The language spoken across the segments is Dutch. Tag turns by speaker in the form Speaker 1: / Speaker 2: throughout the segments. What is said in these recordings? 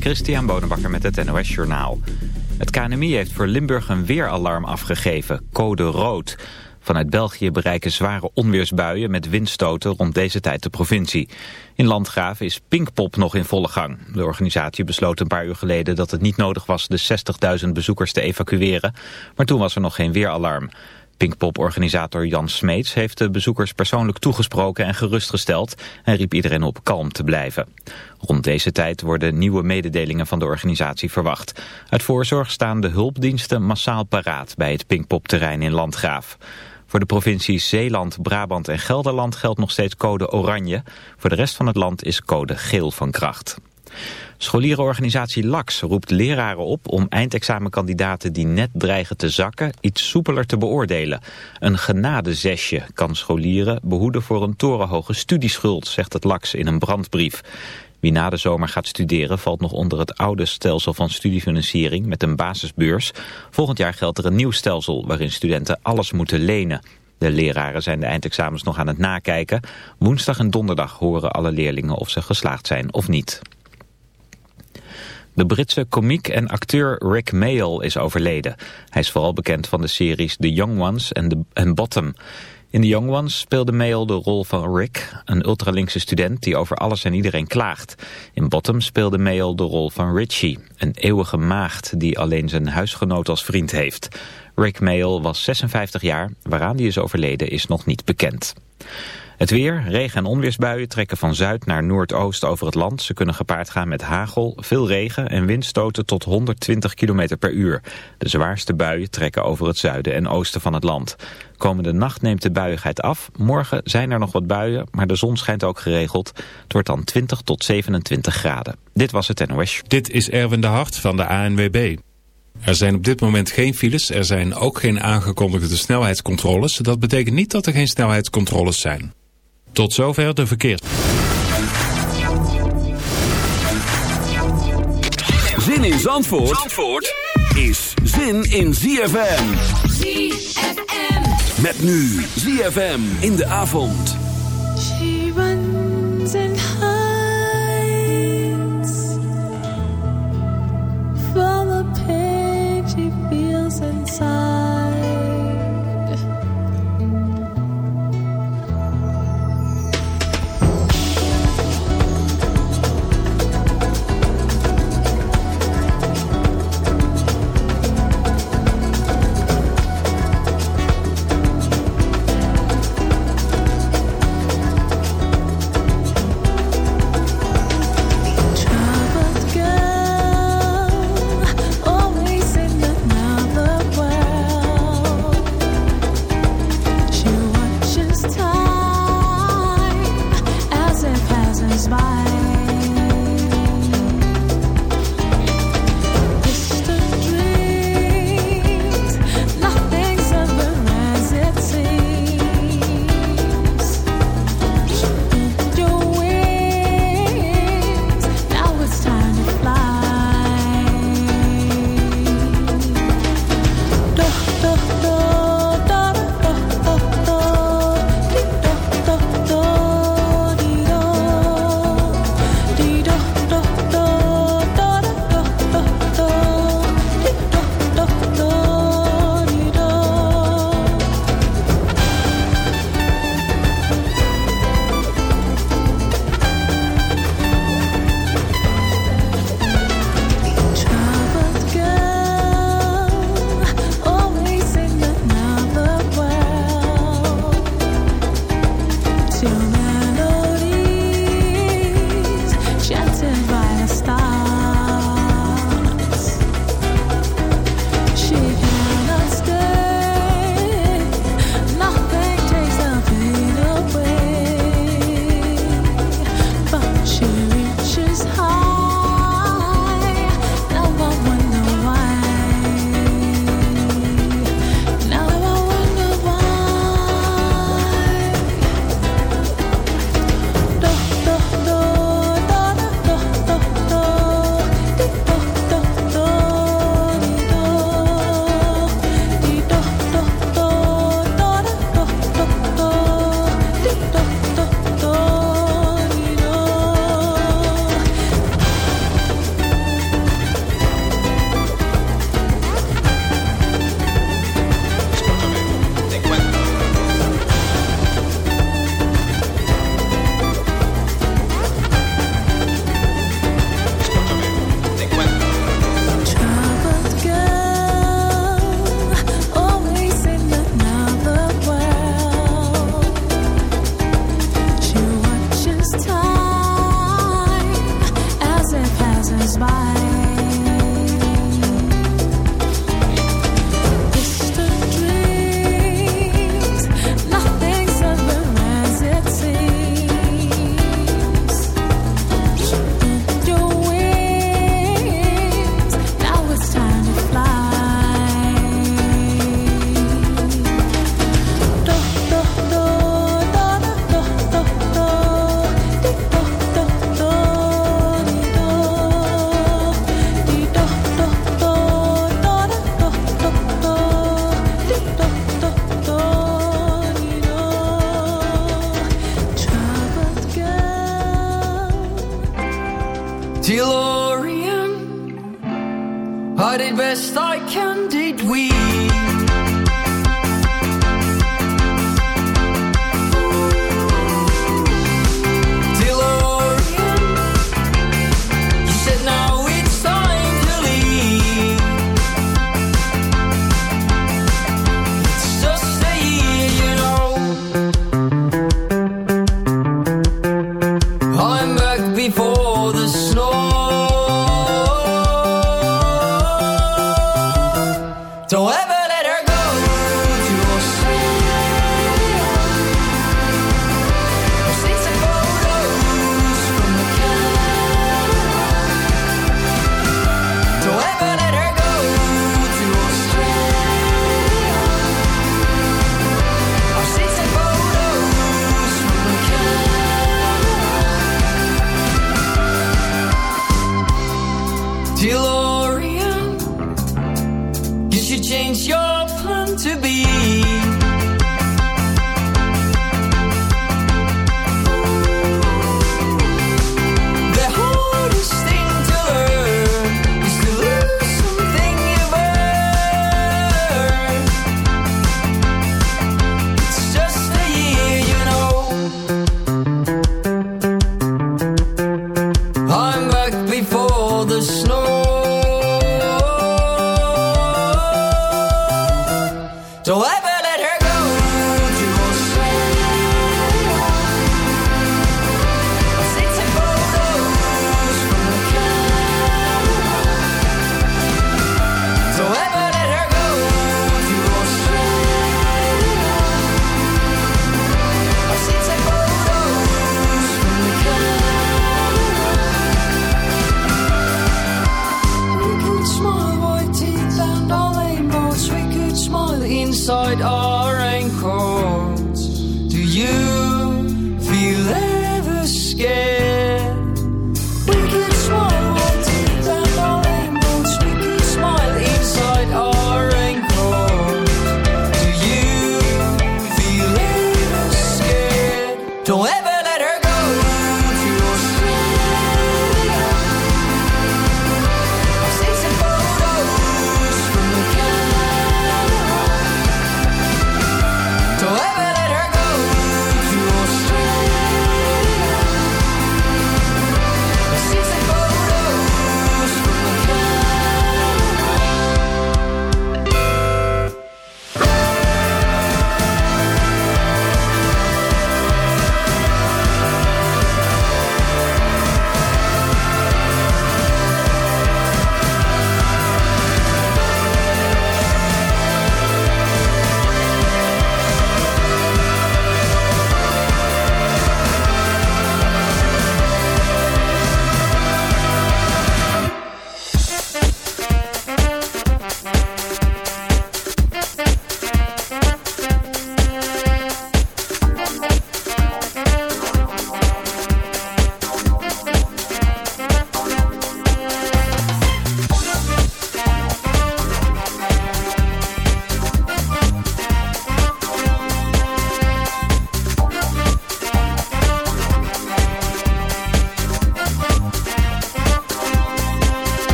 Speaker 1: Christian Bonenbakker met het NOS Journaal. Het KNMI heeft voor Limburg een weeralarm afgegeven, code rood. Vanuit België bereiken zware onweersbuien met windstoten rond deze tijd de provincie. In Landgraven is Pinkpop nog in volle gang. De organisatie besloot een paar uur geleden dat het niet nodig was de 60.000 bezoekers te evacueren. Maar toen was er nog geen weeralarm. Pinkpop-organisator Jan Smeets heeft de bezoekers persoonlijk toegesproken en gerustgesteld en riep iedereen op kalm te blijven. Rond deze tijd worden nieuwe mededelingen van de organisatie verwacht. Uit voorzorg staan de hulpdiensten massaal paraat bij het Pinkpop-terrein in Landgraaf. Voor de provincies Zeeland, Brabant en Gelderland geldt nog steeds code oranje. Voor de rest van het land is code geel van kracht. Scholierenorganisatie LAX roept leraren op om eindexamenkandidaten die net dreigen te zakken iets soepeler te beoordelen. Een genadezesje kan scholieren behoeden voor een torenhoge studieschuld, zegt het LAX in een brandbrief. Wie na de zomer gaat studeren valt nog onder het oude stelsel van studiefinanciering met een basisbeurs. Volgend jaar geldt er een nieuw stelsel waarin studenten alles moeten lenen. De leraren zijn de eindexamens nog aan het nakijken. Woensdag en donderdag horen alle leerlingen of ze geslaagd zijn of niet. De Britse komiek en acteur Rick Mayall is overleden. Hij is vooral bekend van de series The Young Ones en, Bottom. In The Young Ones speelde Mayall de rol van Rick, een ultralinkse student die over alles en iedereen klaagt. In Bottom speelde Mayall de rol van Richie, een eeuwige maagd die alleen zijn huisgenoot als vriend heeft. Rick Mayall was 56 jaar, waaraan hij is overleden is nog niet bekend. Het weer, regen- en onweersbuien trekken van zuid naar noordoost over het land. Ze kunnen gepaard gaan met hagel, veel regen en windstoten tot 120 km per uur. De zwaarste buien trekken over het zuiden en oosten van het land. Komende nacht neemt de buiigheid af. Morgen zijn er nog wat buien, maar de zon schijnt ook geregeld. Het wordt dan 20 tot 27 graden. Dit was het NOS.
Speaker 2: Dit is Erwin de Hart van de ANWB. Er zijn op dit moment geen files, er zijn ook geen aangekondigde snelheidscontroles. Dat betekent niet dat er geen snelheidscontroles zijn. Tot zover de verkeer.
Speaker 3: Zin in Zandvoort, Zandvoort is zin in ZFM. ZFM. Met nu ZFM in de avond.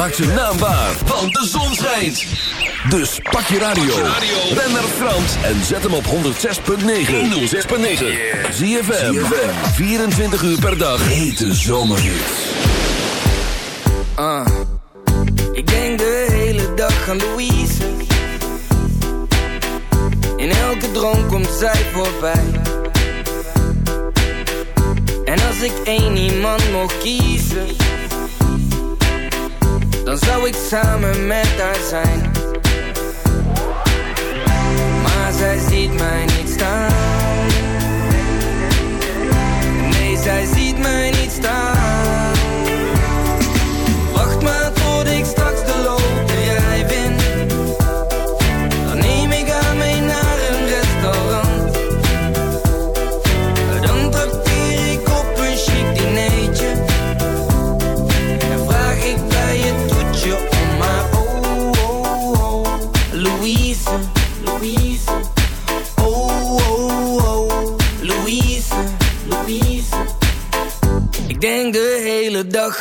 Speaker 4: Maak zijn naam waar, want de zon schijnt. Dus pak je radio. Ben naar Frans en zet hem op 106.9. 106.9. ZFM. 24 uur per dag. Hete zomerhits.
Speaker 5: Uh, ik denk de hele dag aan Louise. In elke droom komt zij voorbij. En als ik één iemand mocht kiezen, dan zou ik samen met haar zijn. Maar zij ziet mij niet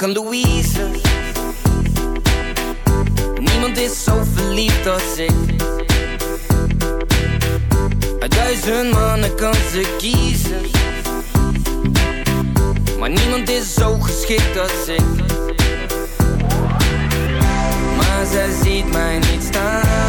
Speaker 5: Louise. Niemand is zo verliefd als ik. Uit duizend mannen kan ze kiezen. Maar niemand is zo geschikt als ik. Maar zij ziet mij niet staan.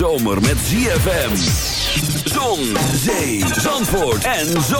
Speaker 4: Zomer met ZFM. Zon, zee, zandvoort en zomerhit.